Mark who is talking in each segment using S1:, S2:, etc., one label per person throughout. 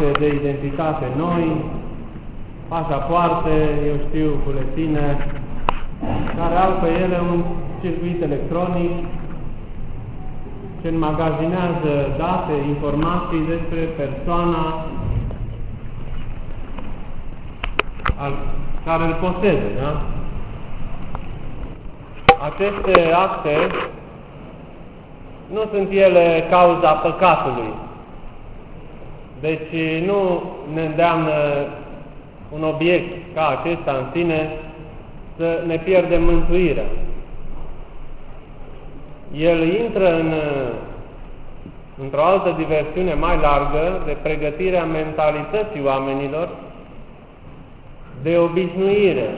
S1: acte de identitate noi, pașapoarte, eu știu, buletine, care au pe ele un circuit electronic ce înmagazinează date, informații despre persoana al, care îl posede, da? Aceste acte nu sunt ele cauza păcatului. Deci nu ne îndeamnă un obiect ca acesta în sine să ne pierdem mântuirea. El intră în, într-o altă diversiune mai largă de pregătirea mentalității oamenilor, de obișnuire,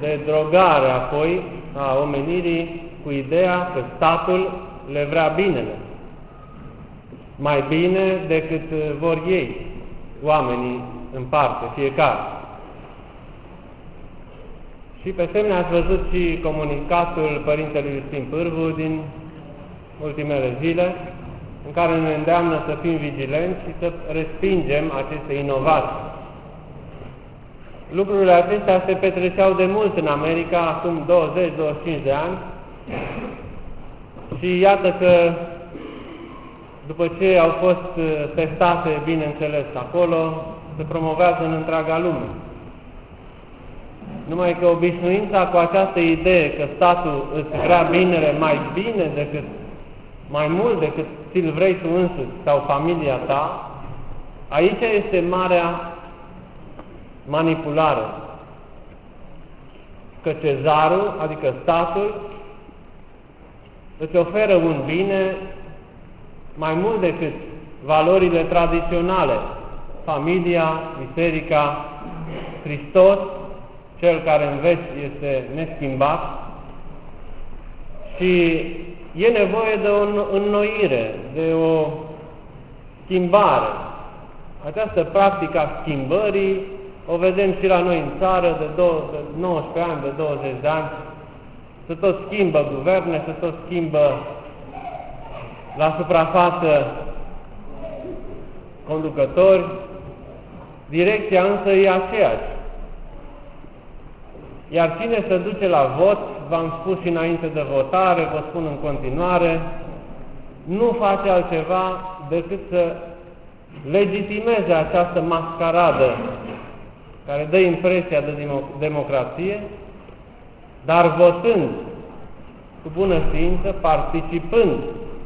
S1: de drogare apoi a omenirii cu ideea că statul le vrea binele. Mai bine decât vor ei, oamenii în parte, fiecare. Și pe semne ați văzut și comunicatul Părintelui Justin Pârvu din ultimele zile, în care ne îndeamnă să fim vigilenți și să respingem aceste inovații. Lucrurile acestea se petreceau de mult în America, acum 20-25 de ani, și iată că după ce au fost uh, testate, bineînțeles, acolo, se promovează în întreaga lume. Numai că obișnuința cu această idee că statul îți vrea binele mai bine decât, mai mult decât ți-l vrei tu însuți sau familia ta, aici este marea manipulare. Că cezarul, adică statul, îți oferă un bine mai mult decât valorile tradiționale, familia, biserica, Hristos, cel care înveți este neschimbat și e nevoie de o înnoire, de o schimbare. Această practică a schimbării o vedem și la noi în țară de, 19 ani, de 20 de ani, se tot schimbă guverne, se tot schimbă la suprafață conducători, direcția însă e aceeași. Iar cine se duce la vot, v-am spus și înainte de votare, vă spun în continuare, nu face altceva decât să legitimeze această mascaradă care dă impresia de democrație, dar votând cu bună știință, participând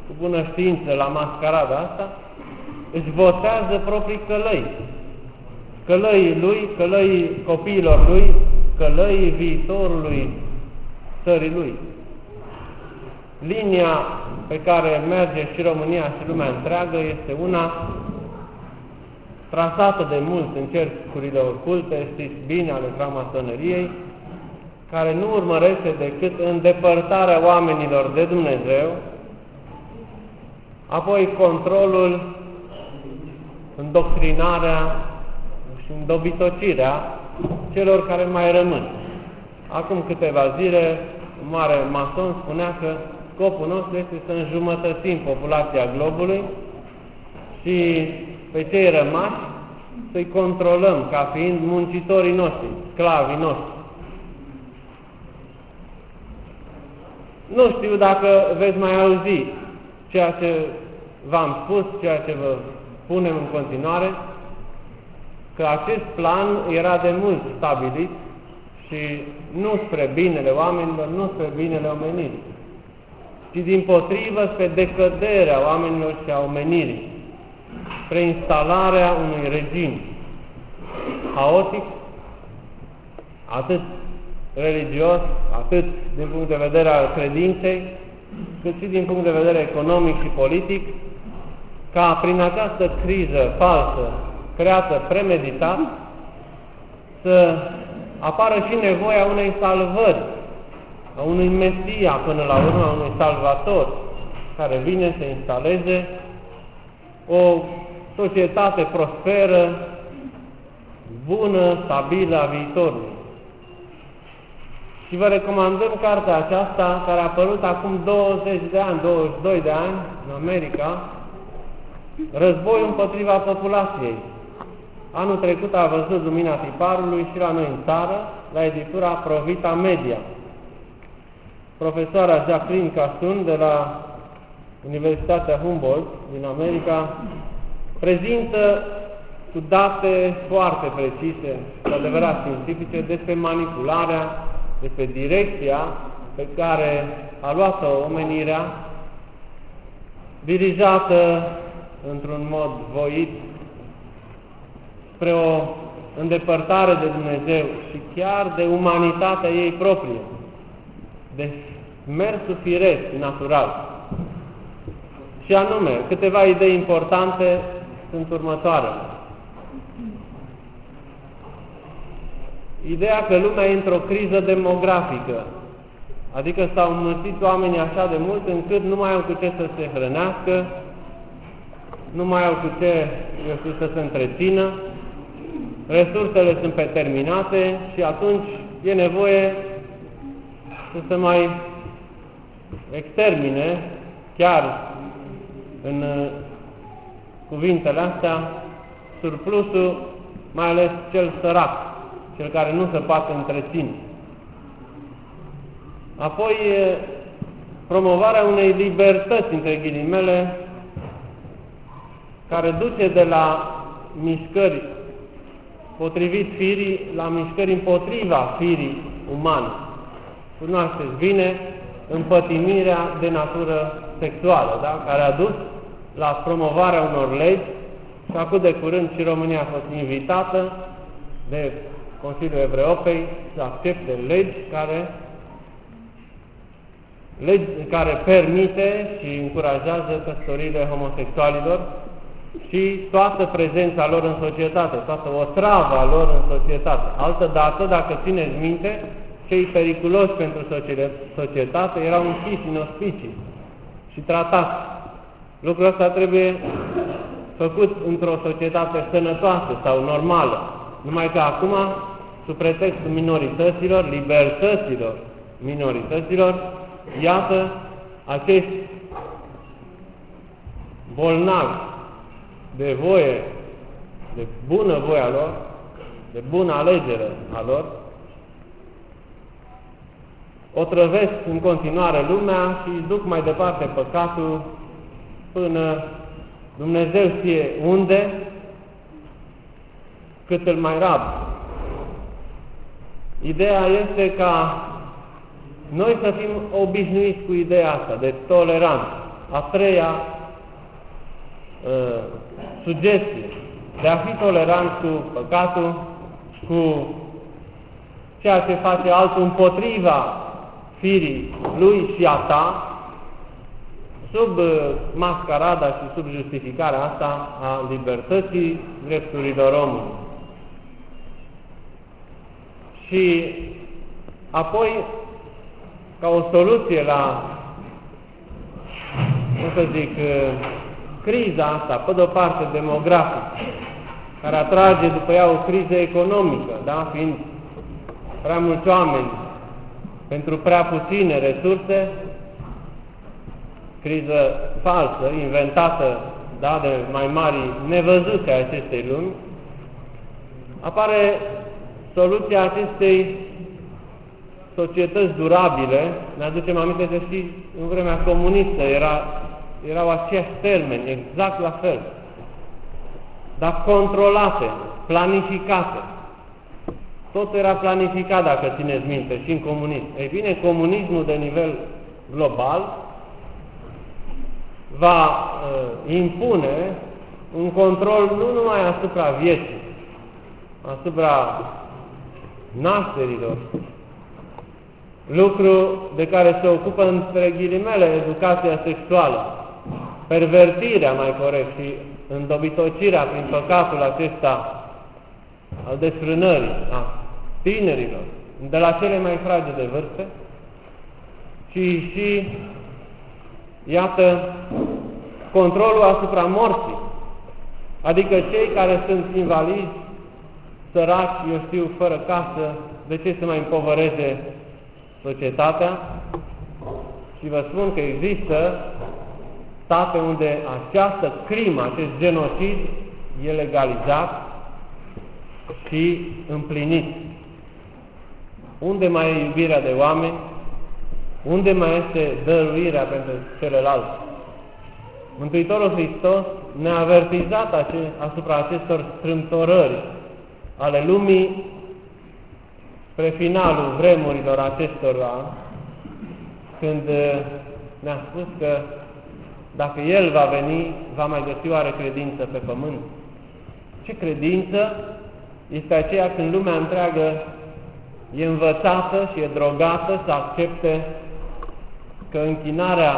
S1: cu bună știință la mascarada asta, își votează proprii călăi. Călăii lui, călăii copiilor lui, călăii viitorului țării lui. Linia pe care merge și România și lumea întreagă este una trasată de mult în cercurile oculte, știți bine, ale framasoneriei, care nu urmărește decât îndepărtarea oamenilor de Dumnezeu, apoi controlul, îndoctrinarea și îndobitocirea celor care mai rămân. Acum câteva zile, un mare mason spunea că scopul nostru este să înjumătățim populația globului și pe cei rămași să-i controlăm ca fiind muncitorii noștri, sclavii noștri. Nu știu dacă veți mai auzi ceea ce v-am spus, ceea ce vă punem în continuare, că acest plan era de mult stabilit și nu spre binele oamenilor, nu spre binele omenirii, ci din potrivă spre decăderea oamenilor și a omenirii, spre instalarea unui regim haotic, atât religios, atât din punct de vedere al credinței, cât și din punct de vedere economic și politic, ca prin această criză falsă, creată premeditat, să apară și nevoia unei salvări, a unui Mesia până la urmă, a unui Salvator, care vine să instaleze o societate prosperă, bună, stabilă a viitorului. Și vă recomandăm cartea aceasta, care a apărut acum 20 de ani, 22 de ani, în America, Războiul împotriva populației. anul trecut a văzut lumina tiparului și la noi în țară, la editura Provita Media. Profesoara Jacqueline Casun de la Universitatea Humboldt din America prezintă cu date foarte precise, cu adevărat științifice, despre manipularea, despre direcția pe care a luat-o omenirea, dirijată într-un mod voit spre o îndepărtare de Dumnezeu și chiar de umanitatea ei proprie, de mersul firesc, natural. Și anume, câteva idei importante sunt următoarele. Ideea că lumea e într-o criză demografică, adică s-au înmulțit oamenii așa de mult încât nu mai au cu ce să se hrănească, nu mai au cu ce, eu știu, să se întrețină, resursele sunt preterminate și atunci e nevoie să se mai extermine, chiar în uh, cuvintele astea, surplusul, mai ales cel sărac, cel care nu se poate întreține. Apoi, promovarea unei libertăți, între ghilimele, care duce de la mișcări potrivit firii la mișcări împotriva firii umane. Cunoașteți bine împătimirea de natură sexuală, da? care a dus la promovarea unor legi și acum de curând și România a fost invitată de Consiliul Evropei să accepte legi care legi care permite și încurajează căsătorile homosexualilor și toată prezența lor în societate, toată o travă a lor în societate. Altă dată, dacă țineți minte, cei periculoși pentru societate erau închiși în ospicii și tratați. Lucrul ăsta trebuie făcut într-o societate sănătoasă sau normală. Numai că acum, sub pretextul minorităților, libertăților minorităților, iată acești bolnavi de voie, de bună voie a lor, de bună alegere a lor, o trăvesc în continuare lumea și duc mai departe păcatul până Dumnezeu știe unde, cât îl mai rab. Ideea este ca noi să fim obișnuiți cu ideea asta de toleranță. A treia uh, sugestie de a fi tolerant cu păcatul, cu ceea ce face altul împotriva firii lui și a ta, sub uh, mascarada și sub justificarea asta a libertății drepturilor omului. Și apoi, ca o soluție la, cum să zic, uh, criza asta, pe de-o parte demografică, care atrage după ea o criză economică, da? fiind prea mulți oameni pentru prea puține resurse, criză falsă, inventată da, de mai mari nevăzute a acestei lumi, apare soluția acestei societăți durabile, ne aducem aminte să știți, în vremea comunistă era, erau aceiași termeni, exact la fel, dar controlate, planificate. Tot era planificat, dacă țineți minte, și în comunism. Ei bine, comunismul de nivel global va uh, impune un control nu numai asupra vieții, asupra nașterilor, lucru de care se ocupă între ghilimele educația sexuală, pervertirea mai corect și îndobitocirea prin păcatul acesta al desfrânării a tinerilor, de la cele mai fragede vârste, ci și Iată controlul asupra morții, adică cei care sunt invalizi, săraci, eu știu, fără casă, de ce să mai împovăreze societatea? Și vă spun că există state unde această crimă, acest genocid, e legalizat și împlinit. Unde mai e iubirea de oameni? Unde mai este dăruirea pentru celălalt? Mântuitorul Hristos ne-a avertizat asupra acestor strâmtorări ale lumii spre finalul vremurilor acestora, când uh, ne-a spus că dacă El va veni, va mai găsi oare credință pe pământ. Ce credință este aceea când lumea întreagă e învățată și e drogată să accepte că închinarea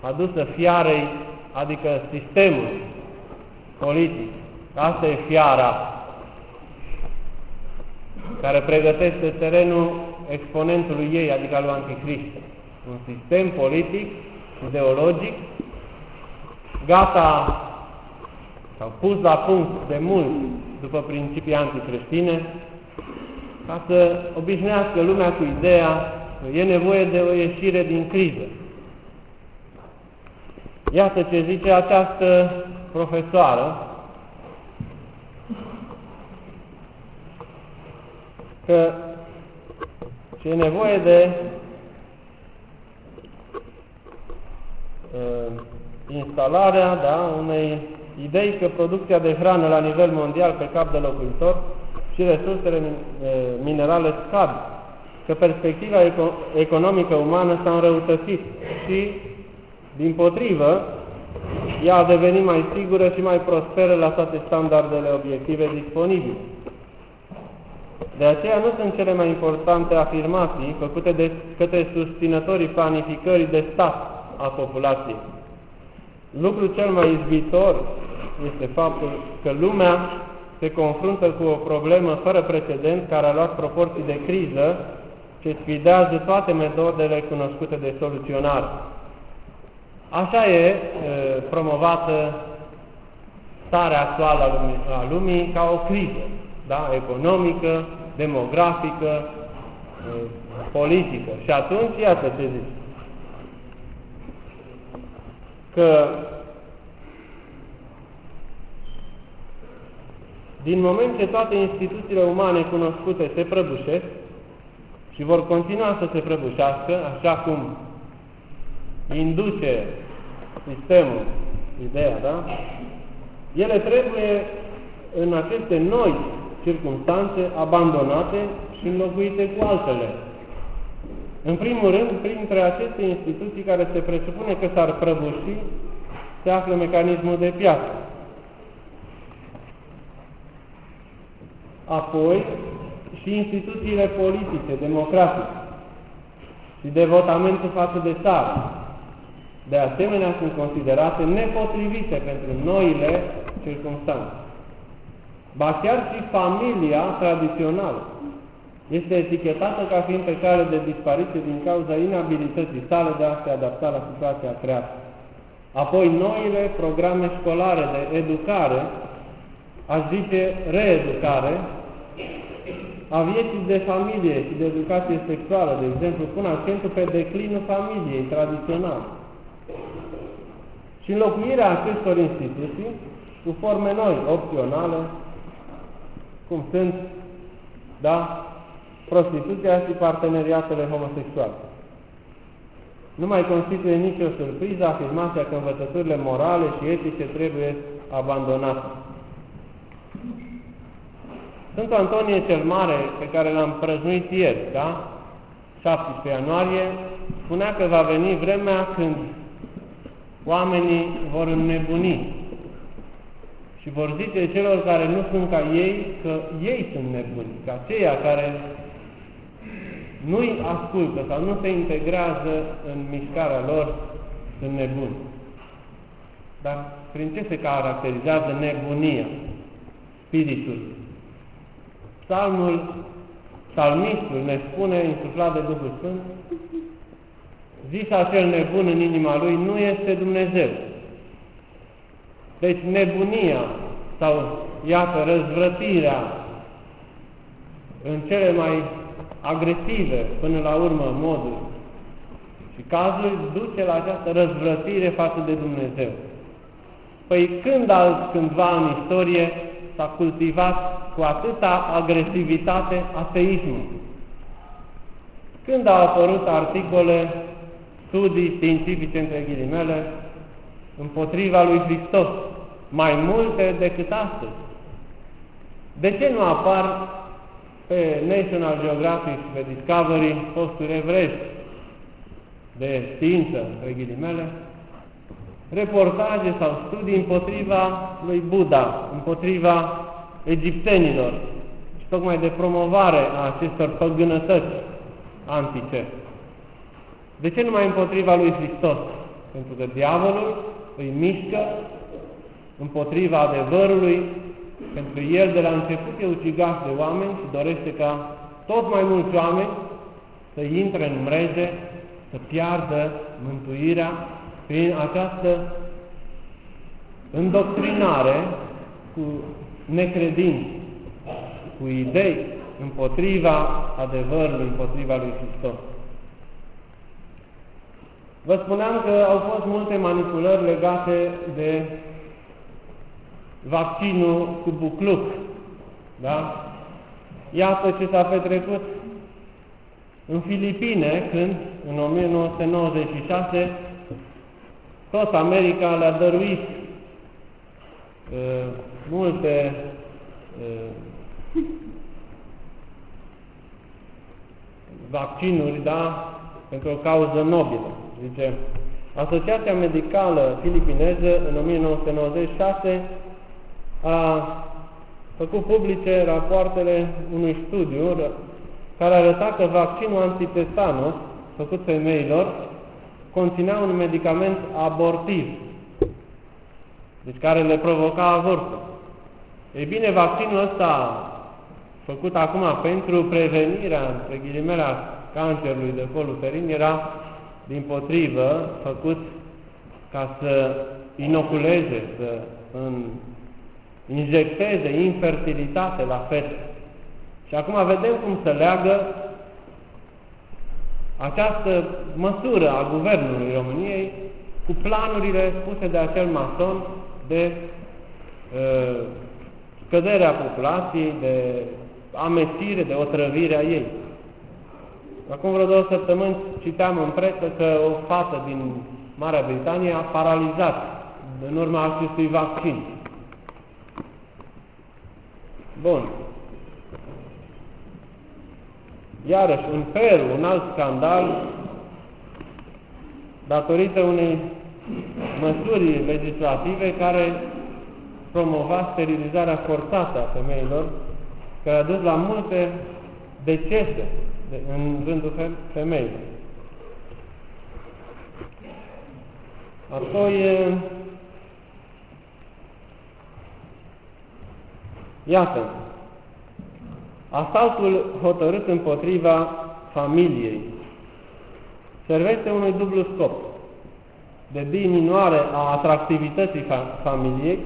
S1: adusă fiarei, adică sistemul politic, asta e fiara care pregătește terenul exponentului ei, adică al lui Antichrist. Un sistem politic, ideologic, gata sau pus la punct de mult după principii anticreștine, ca să obișnuiască lumea cu ideea că e nevoie de o ieșire din criză. Iată ce zice această profesoară, că ce e nevoie de uh, instalarea da, unei idei că producția de hrană la nivel mondial pe cap de locuitor și resursele uh, minerale scad, că perspectiva economică umană s-a înrăutățit și, din potrivă, ea a devenit mai sigură și mai prosperă la toate standardele obiective disponibile. De aceea nu sunt cele mai importante afirmații făcute de către susținătorii planificării de stat a populației. Lucrul cel mai izbitor este faptul că lumea se confruntă cu o problemă fără precedent care a luat proporții de criză ce sfidează toate metodele cunoscute de soluționare. Așa e, e promovată starea actuală a lumii, a lumii ca o criză da? economică, demografică, politică. Și atunci, iată ce zice. Că din moment ce toate instituțiile umane cunoscute se prăbușesc și vor continua să se prăbușească, așa cum induce sistemul, ideea, da? Ele trebuie în aceste noi circunstanțe abandonate și înlocuite cu altele. În primul rând, printre aceste instituții care se presupune că s-ar prăbuși, se află mecanismul de piață. Apoi, și instituțiile politice, democratice și devotamentul față de țară, de asemenea sunt considerate nepotrivite pentru noile circunstanțe. Ba chiar și familia tradițională este etichetată ca fiind pe cale de dispariție din cauza inabilității sale de a se adapta la situația creată. Apoi noile programe școlare de educare, aș zice reeducare, a vieții de familie și de educație sexuală, de exemplu, pun accentul pe declinul familiei tradiționale. Și înlocuirea acestor instituții cu forme noi, opționale, cum sunt, da, prostituția și parteneriatele homosexuale. Nu mai constituie nicio surpriză afirmația că învățăturile morale și etice trebuie abandonate. Sfântul Antonie cel Mare, pe care l-am prăznuit ieri, da? 17 ianuarie, spunea că va veni vremea când oamenii vor înnebuni și vor zice celor care nu sunt ca ei că ei sunt nebuni, că aceia care nu-i ascultă sau nu se integrează în mișcarea lor sunt nebuni. Dar prin ce se caracterizează nebunia? Spiritul. Psalmul, psalmistul ne spune, insuflat de Duhul Sfânt, zis acel nebun în inima lui, nu este Dumnezeu. Deci nebunia sau, iată, răzvrătirea în cele mai agresive, până la urmă, moduri și cazul duce la această răzvrătire față de Dumnezeu. Păi când alt cândva în istorie s-a cultivat cu atâta agresivitate ateismul. Când au apărut articole, studii științifice între ghilimele, împotriva lui Hristos, mai multe decât astăzi. De ce nu apar pe National Geographic și pe Discovery posturi evrești de știință, între ghilimele, reportaje sau studii împotriva lui Buddha, împotriva egiptenilor și tocmai de promovare a acestor păgânătăți antice. De ce numai împotriva lui Hristos? Pentru că diavolul îi mișcă împotriva adevărului, pentru că el de la început e ucigaș de oameni și dorește ca tot mai mulți oameni să intre în mreze, să piardă mântuirea prin această îndoctrinare cu necredință, cu idei împotriva adevărului, împotriva lui Hristos. Vă spuneam că au fost multe manipulări legate de vaccinul cu bucluc. Da? Iată ce s-a petrecut în Filipine, când, în 1996, tot America le-a dăruit uh, multe uh, vaccinuri, da, pentru o cauză nobilă. Zice, Asociația Medicală Filipineză, în 1996, a făcut publice rapoartele unui studiu care arăta că vaccinul antitetanos făcut femeilor conținea un medicament abortiv, deci care le provoca avortul. Ei bine, vaccinul ăsta făcut acum pentru prevenirea, între ghilimele, cancerului de col uterin era, din potrivă, făcut ca să inoculeze, să în, injecteze infertilitate la fete. Și acum vedem cum se leagă această măsură a Guvernului României cu planurile spuse de acel mason de uh, scăderea populației, de amețire, de otrăvire a ei. Acum vreo două săptămâni citeam în presă că o fată din Marea Britanie a paralizat în urma acestui vaccin. Bun. Iarăși, în Peru, un alt scandal, datorită unei măsuri legislative care promova sterilizarea forțată a femeilor, care a dus la multe decese în rândul femeilor. Apoi, iată, Asaltul hotărât împotriva familiei servește unui dublu scop de diminuare a atractivității familiei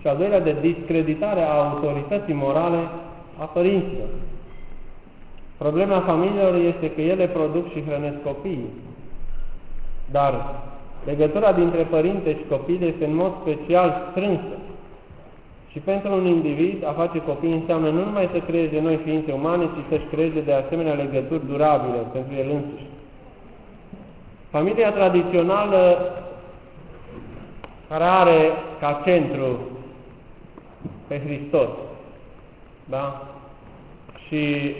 S1: și a doilea de discreditare a autorității morale a părinților. Problema familiilor este că ele produc și hrănesc copiii, dar legătura dintre părinte și copil este în mod special strânsă și pentru un individ, a face copii înseamnă nu numai să creeze noi ființe umane, ci să-și creeze de asemenea legături durabile pentru el însuși. Familia tradițională, care are ca centru pe Hristos, da? și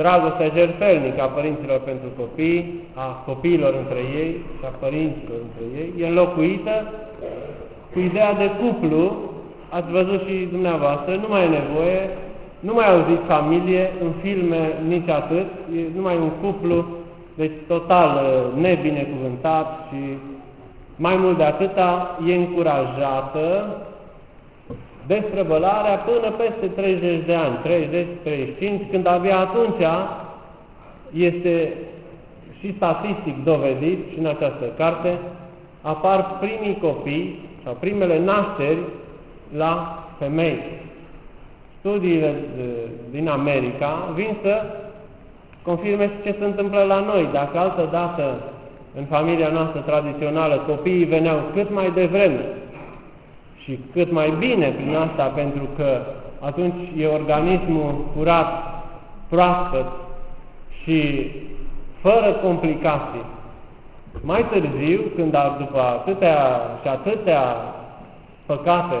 S1: dragostea jertfelnică a părinților pentru copii, a copiilor între ei și a părinților între ei, e înlocuită cu ideea de cuplu. Ați văzut și dumneavoastră, nu mai e nevoie, nu mai auziți familie în filme nici atât, e numai un cuplu, deci total uh, nebinecuvântat și mai mult de atâta e încurajată destrăbălarea până peste 30 de ani, 30-35, când abia atunci este și statistic dovedit și în această carte, apar primii copii sau primele nașteri la femei. Studiile din America vin să confirme ce se întâmplă la noi. Dacă altă dată în familia noastră tradițională copiii veneau cât mai devreme și cât mai bine prin asta, pentru că atunci e organismul curat, proaspăt și fără complicații. Mai târziu, când după atâtea și atâtea păcate,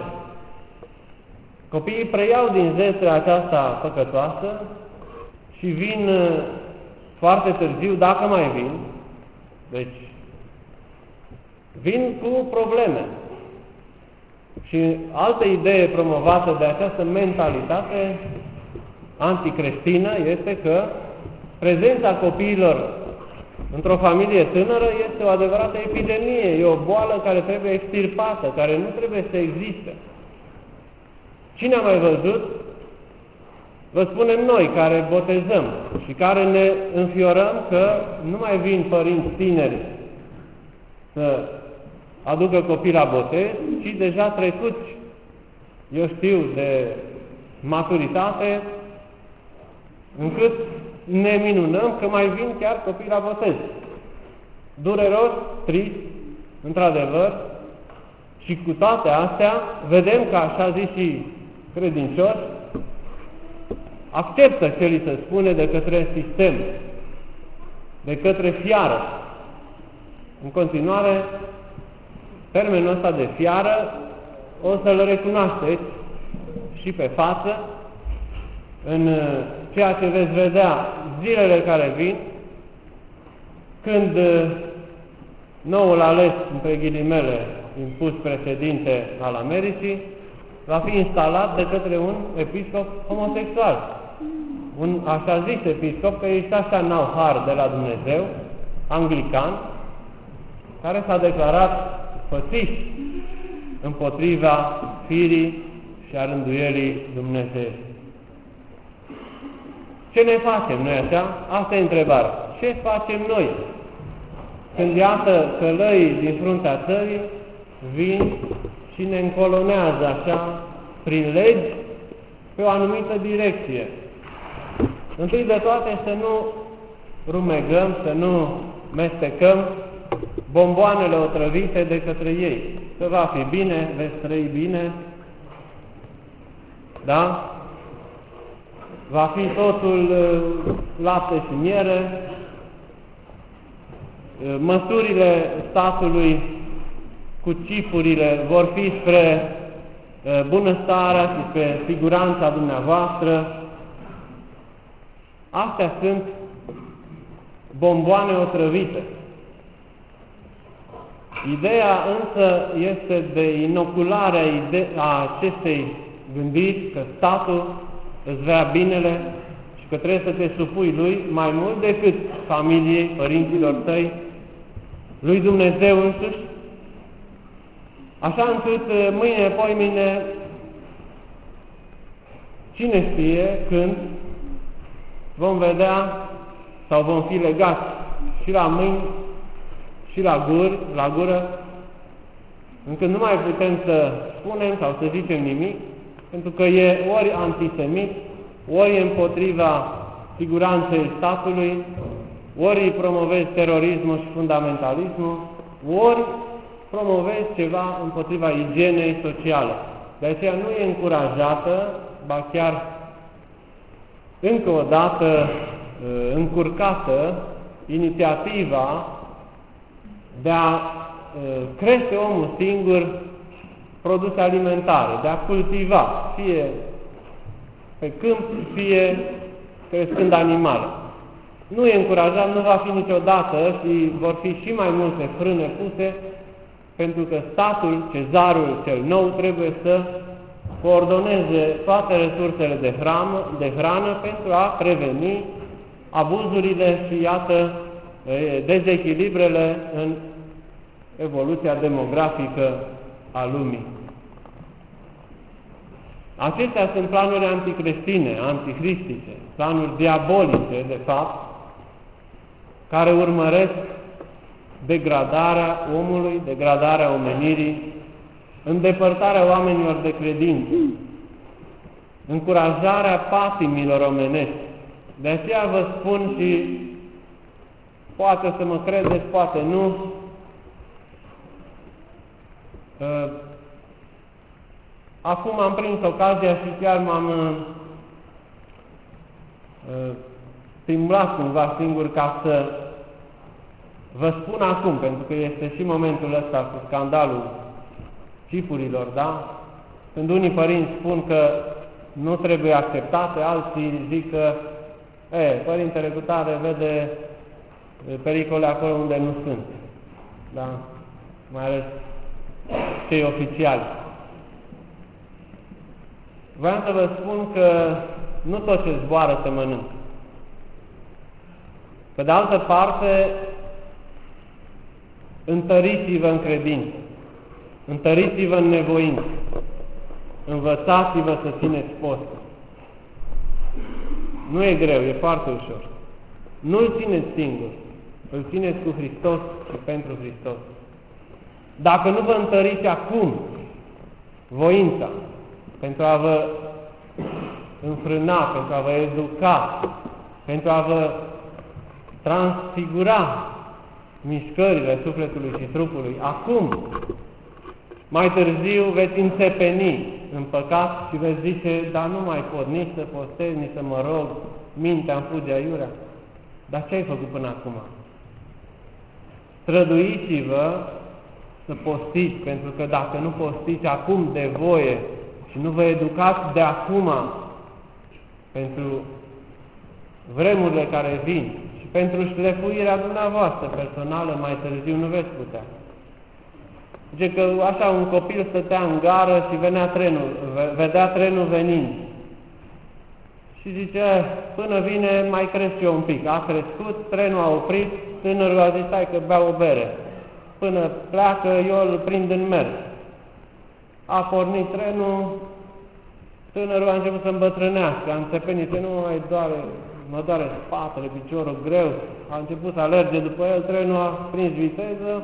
S1: copiii preiau din zestrea aceasta păcătoasă și vin uh, foarte târziu, dacă mai vin, deci vin cu probleme. Și altă idee promovată de această mentalitate anticreștină este că prezența copiilor într-o familie tânără este o adevărată epidemie, e o boală care trebuie extirpată, care nu trebuie să existe. Cine a mai văzut? Vă spunem noi care botezăm și care ne înfiorăm că nu mai vin părinți tineri să aducă copii la botez, ci deja trecuți, eu știu, de maturitate, încât ne minunăm că mai vin chiar copii la botez. Dureros, trist, într-adevăr, și cu toate astea, vedem că așa zis și credincioși, acceptă ce li se spune de către sistem, de către fiară. În continuare, termenul ăsta de fiară o să-l recunoașteți și pe față în uh, ceea ce veți vedea zilele care vin, când uh, noul ales, între ghilimele, impus președinte al Americii, va fi instalat de către un episcop homosexual. Un așa zis episcop, că ești așa n-au har de la Dumnezeu, anglican, care s-a declarat fățiș împotriva firii și a rânduielii Dumnezeu. Ce ne facem noi așa? Asta e întrebarea. Ce facem noi? Când iată călăii din fruntea țării vin și ne încolonează așa prin legi pe o anumită direcție. Întâi de toate să nu rumegăm, să nu mestecăm bomboanele otrăvite de către ei. Să va fi bine, veți trăi bine, da? Va fi totul uh, lapte și miere, uh, măsurile statului cu cipurile vor fi spre uh, bunăstarea și spre siguranța dumneavoastră. Astea sunt bomboane otrăvite. Ideea însă este de inoculare a acestei gândiri că statul îți vrea binele și că trebuie să te supui lui mai mult decât familiei, părinților tăi, lui Dumnezeu însuși, așa încât uh, mâine, poimine, cine știe când vom vedea sau vom fi legați și la mâini și la, gur, la gură, încât nu mai putem să spunem sau să zicem nimic, pentru că e ori antisemit, ori împotriva siguranței statului, ori îi promovezi terorismul și fundamentalismul, ori promovezi ceva împotriva igienei sociale. De aceea nu e încurajată, ba chiar încă o dată uh, încurcată inițiativa de a uh, crește omul singur produse alimentare, de a cultiva, fie pe câmp, fie crescând animale. Nu e încurajat, nu va fi niciodată și vor fi și mai multe frâne puse, pentru că statul, cezarul cel nou, trebuie să coordoneze toate resursele de hrană, de hrană pentru a preveni abuzurile și, iată, dezechilibrele în evoluția demografică a lumii. Acestea sunt planuri anticreștine, anticristice, planuri diabolice, de fapt, care urmăresc degradarea omului, degradarea omenirii, îndepărtarea oamenilor de credință, încurajarea patimilor omenești. De aceea vă spun și poate să mă credeți, poate nu, acum am prins ocazia și chiar m-am uh, stimulat cumva singur ca să vă spun acum, pentru că este și momentul ăsta cu scandalul cipurilor, da? Când unii părinți spun că nu trebuie acceptate, alții zic că, e, părintele cu tare vede pericole acolo unde nu sunt, da? Mai ales cei oficiali. Vreau să vă spun că nu tot ce zboară se mănâncă. Pe de altă parte, întăriți-vă în credință, întăriți-vă în nevoință, învățați-vă să țineți postul. Nu e greu, e foarte ușor. Nu-l țineți singur, îl țineți cu Hristos și pentru Hristos. Dacă nu vă întăriți acum voința pentru a vă înfrâna, pentru a vă educa, pentru a vă transfigura mișcările sufletului și trupului. Acum, mai târziu veți înțepeni în păcat și veți zice, dar nu mai pot nici să postez, nici să mă rog, mintea îmi fuge aiurea. Dar ce ai făcut până acum? Străduiți-vă să postiți, pentru că dacă nu postiți acum de voie și nu vă educați de acum pentru vremurile care vin și pentru șlefuirea dumneavoastră personală mai târziu nu veți putea. Zice că așa un copil stătea în gară și venea trenul, vedea trenul venind. Și zice, până vine mai cresc eu un pic. A crescut, trenul a oprit, tânărul a zis, hai că beau o bere. Până pleacă, eu îl prind în mers. A pornit trenul, tânărul a început să îmbătrânească, a înțepenit, nu mai doare, mă doare spatele, piciorul greu, a început să alerge după el, trenul a prins viteză,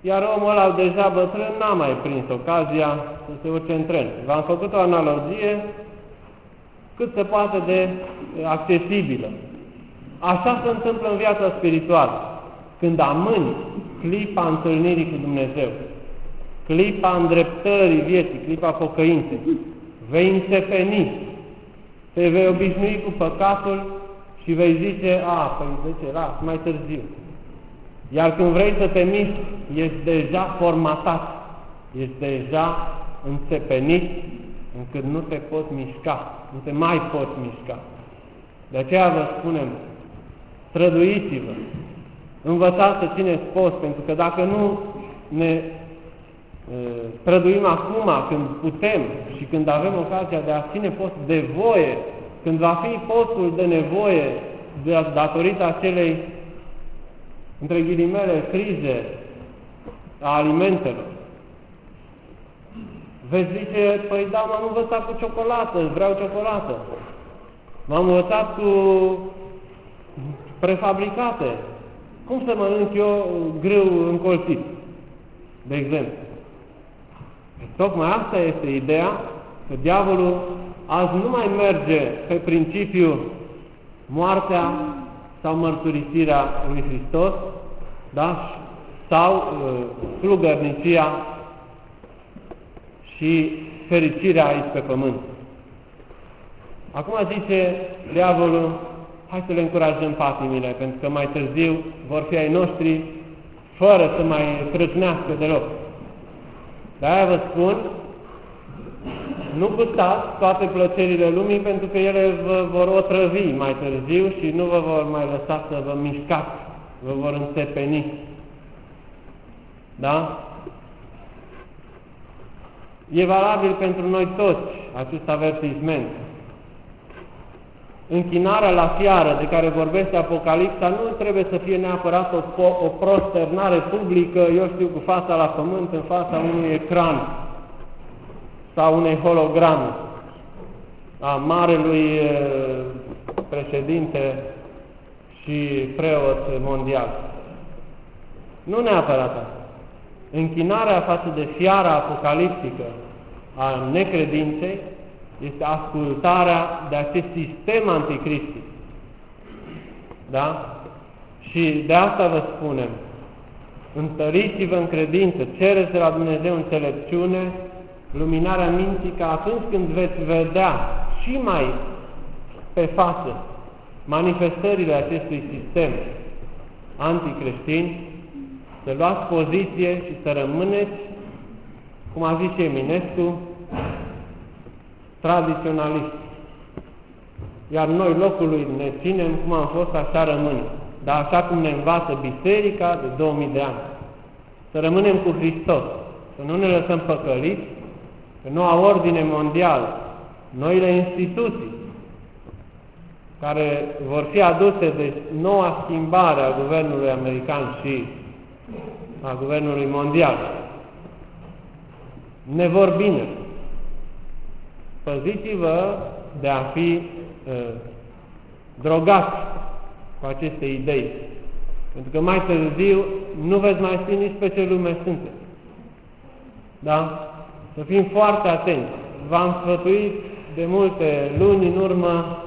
S1: iar omul ăla deja bătrân n-a mai prins ocazia să se urce în tren. V-am făcut o analogie cât se poate de accesibilă. Așa se întâmplă în viața spirituală. Când amâni clipa întâlnirii cu Dumnezeu, clipa îndreptării vieții, clipa pocăinței, vei înțepeni, te vei obișnui cu păcatul și vei zice, a, păi de ce, las, mai târziu. Iar când vrei să te miști, ești deja formatat, ești deja înțepenit încât nu te poți mișca, nu te mai poți mișca. De aceea vă spunem, străduiți-vă, învățați să țineți post, pentru că dacă nu ne străduim acum, când putem și când avem ocazia de a ține post de voie, când va fi postul de nevoie de, datorită acelei, între ghilimele, crize a alimentelor, veți zice, păi da, m-am învățat cu ciocolată, vreau ciocolată. M-am învățat cu prefabricate. Cum să mănânc eu grâu încolțit, de exemplu? Tocmai asta este ideea, că diavolul azi nu mai merge pe principiu moartea sau mărturisirea lui Hristos, da? sau uh, slugărnicia și fericirea aici pe pământ. Acum zice diavolul, hai să le încurajăm patimile, pentru că mai târziu vor fi ai noștri fără să mai trăznească deloc. De-aia vă spun, nu gustați toate plăcerile lumii pentru că ele vă vor otrăvi mai târziu și nu vă vor mai lăsa să vă mișcați, vă vor înțepeni. Da? E valabil pentru noi toți acest avertisment. Închinarea la fiară de care vorbește Apocalipsa nu trebuie să fie neapărat o, o prosternare publică, eu știu, cu fața la pământ, în fața unui ecran sau unei holograme a marelui președinte și preot mondial. Nu neapărat asta. Închinarea față de fiara apocaliptică a necredinței este ascultarea de acest sistem anticristic. Da? Și de asta vă spunem, întăriți-vă în credință, cereți de la Dumnezeu înțelepciune luminarea minții că atunci când veți vedea și mai pe față manifestările acestui sistem anticreștin, să luați poziție și să rămâneți, cum a zis și Eminescu, tradiționaliști. Iar noi locului ne ținem cum am fost, așa rămânem. Dar așa cum ne învață Biserica de 2000 de ani. Să rămânem cu Hristos, să nu ne lăsăm păcăliți, că noua ordine mondială, noile instituții, care vor fi aduse de noua schimbare a guvernului american și a guvernului mondial, ne vor bine. Păziți-vă de a fi uh, drogați cu aceste idei. Pentru că mai târziu nu veți mai ști nici pe ce lume sunteți. Da? Să fim foarte atenți. V-am sfătuit de multe luni în urmă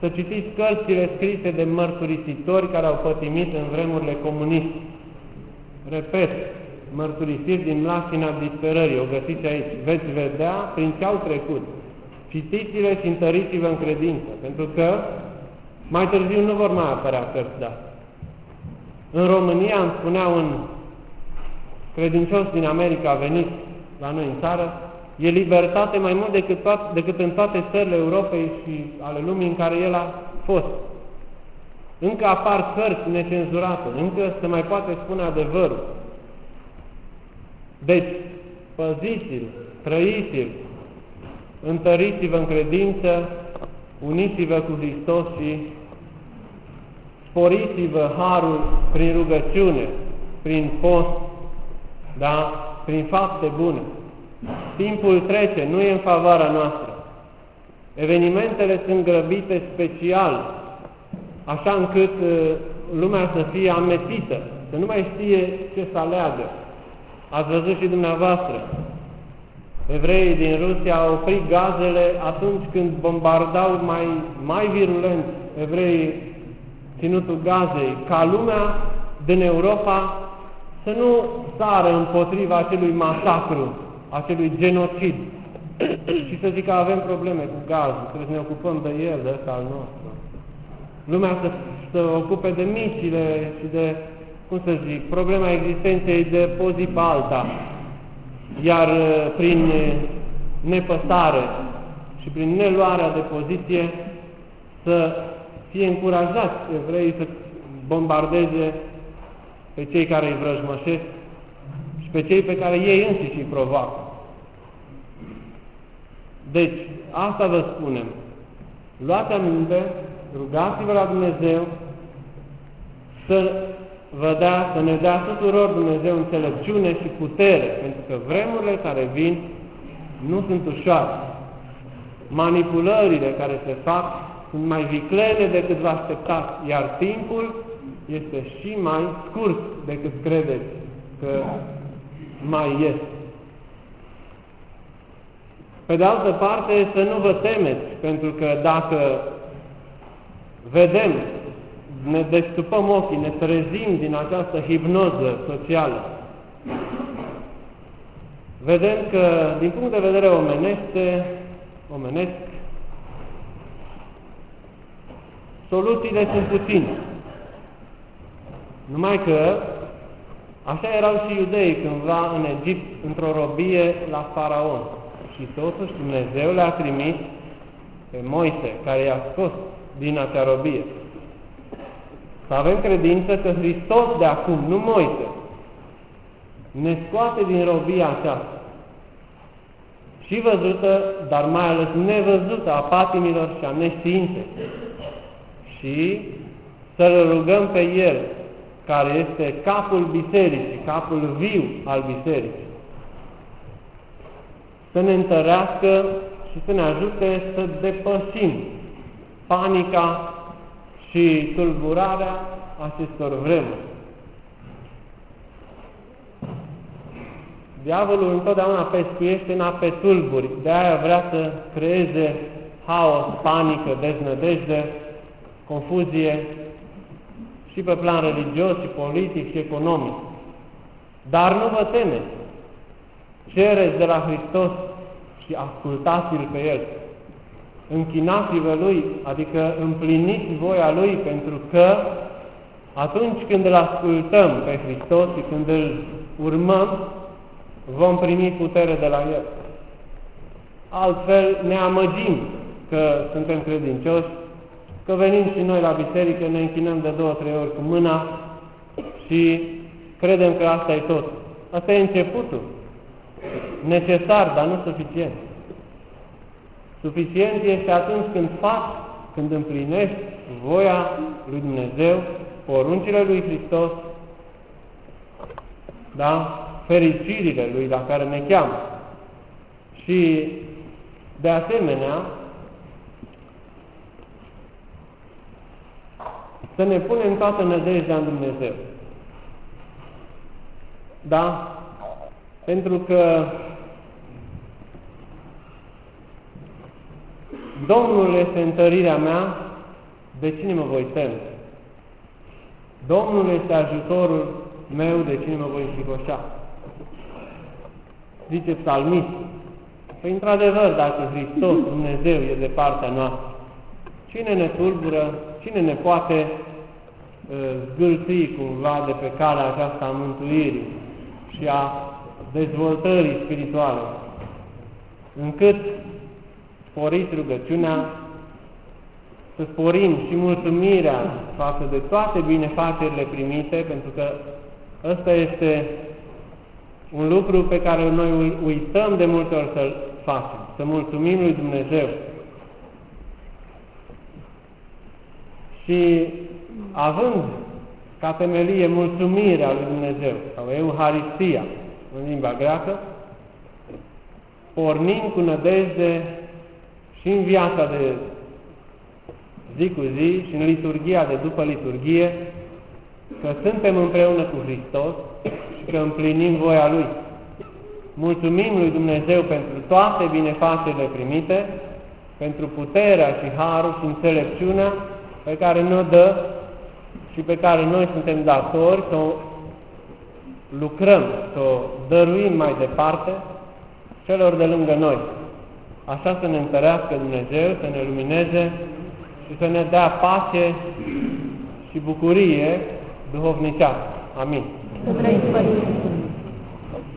S1: să citiți cărțile scrise de mărturisitori care au pătimit în vremurile comuniste. Repet, mărturisiri din mlașina disperării, o găsiți aici. Veți vedea prin ce au trecut. Citiți-le și întăriți-vă în credință, pentru că mai târziu nu vor mai apărea cărți de În România îmi spunea un credincios din America venit la noi în țară, e libertate mai mult decât, toat, decât în toate țările Europei și ale lumii în care el a fost. Încă apar cărți necenzurate, încă se mai poate spune adevărul. Deci, păziți-l, trăiți-l, întăriți-vă în credință, uniți-vă cu Hristos și sporiți-vă harul prin rugăciune, prin post, da? prin fapte bune. Timpul trece, nu e în favoarea noastră. Evenimentele sunt grăbite special, așa încât uh, lumea să fie ametită, să nu mai știe ce să aleagă. Ați văzut și dumneavoastră. Evreii din Rusia au oprit gazele atunci când bombardau mai, mai virulent evreii ținutul gazei, ca lumea din Europa să nu sară împotriva acelui masacru, acelui genocid și să zică că avem probleme cu gazul, trebuie să ne ocupăm de el, de ăsta al nostru. Lumea să, să ocupe de micile și de cum să zic, problema existenței de pe zi pe alta, iar uh, prin uh, nepăsare și prin neluarea de poziție să fie încurajați evreii să bombardeze pe cei care îi vrăjmășesc și pe cei pe care ei înșiși îi provoacă. Deci, asta vă spunem. Luați aminte, rugați-vă la Dumnezeu să vă dea, să ne dea tuturor Dumnezeu înțelepciune și putere, pentru că vremurile care vin nu sunt ușoare. Manipulările care se fac sunt mai viclene decât vă așteptați, iar timpul este și mai scurt decât credeți că mai este. Pe de altă parte, să nu vă temeți, pentru că dacă vedem ne destupăm ochii, ne trezim din această hipnoză socială, vedem că, din punct de vedere omeneste, omenesc, soluțiile sunt puține. Numai că așa erau și iudeii cândva în Egipt, într-o robie la Faraon. Și totuși Dumnezeu le-a trimis pe Moise, care i-a scos din acea robie. Să avem credință că Hristos de acum, nu Moise, ne scoate din robia aceasta și văzută, dar mai ales nevăzută a patimilor și a neștiinței. Și să-L rugăm pe El, care este capul bisericii, capul viu al bisericii, să ne întărească și să ne ajute să depășim panica și tulburarea acestor vremuri. Diavolul întotdeauna pescuiește în ape tulburi, de aia vrea să creeze haos, panică, deznădejde, confuzie și pe plan religios, și politic, și economic. Dar nu vă temeți, cereți de la Hristos și ascultați-L pe El. Închinați-vă Lui, adică împliniți voia Lui, pentru că atunci când îl ascultăm pe Hristos și când îl urmăm, vom primi putere de la El. Altfel ne amăgim că suntem credincioși, că venim și noi la biserică, ne închinăm de două, trei ori cu mâna și credem că asta e tot. Asta e începutul. Necesar, dar nu suficient. Suficient este atunci când faci, când împlinești voia lui Dumnezeu, poruncile lui Hristos, da? fericirile lui la care ne cheamă. Și, de asemenea, să ne punem toată nădejdea în Dumnezeu. Da? Pentru că Domnul este întărirea mea, de cine mă voi teme? Domnul este ajutorul meu, de cine mă voi înfricoșa? Zice psalmist. Păi, într-adevăr, dacă Hristos, Dumnezeu, e de partea noastră, cine ne tulbură, cine ne poate uh, zgâlți cumva de pe calea aceasta a mântuirii și a dezvoltării spirituale, încât sporiți rugăciunea, să sporim și mulțumirea față de toate binefacerile primite, pentru că ăsta este un lucru pe care noi uităm de multe ori să-l facem, să mulțumim lui Dumnezeu. Și având ca temelie mulțumirea lui Dumnezeu, sau Euharistia în limba greacă, pornim cu nădejde și în viața de zi cu zi și în liturgia de după liturgie, că suntem împreună cu Hristos și că împlinim voia Lui. Mulțumim lui Dumnezeu pentru toate binefacerile primite, pentru puterea și harul și înțelepciunea pe care ne dă și pe care noi suntem datori să o lucrăm, să o dăruim mai departe celor de lângă noi. Așa să ne întărească Dumnezeu, să ne lumineze și să ne dea pace și bucurie duhovnicească. Amin.
S2: Să trăiți, Părinte.